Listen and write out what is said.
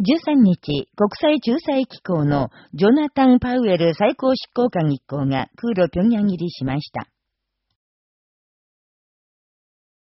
13日、国際仲裁機構のジョナタン・パウエル最高執行官一行が空路平壌入りしました。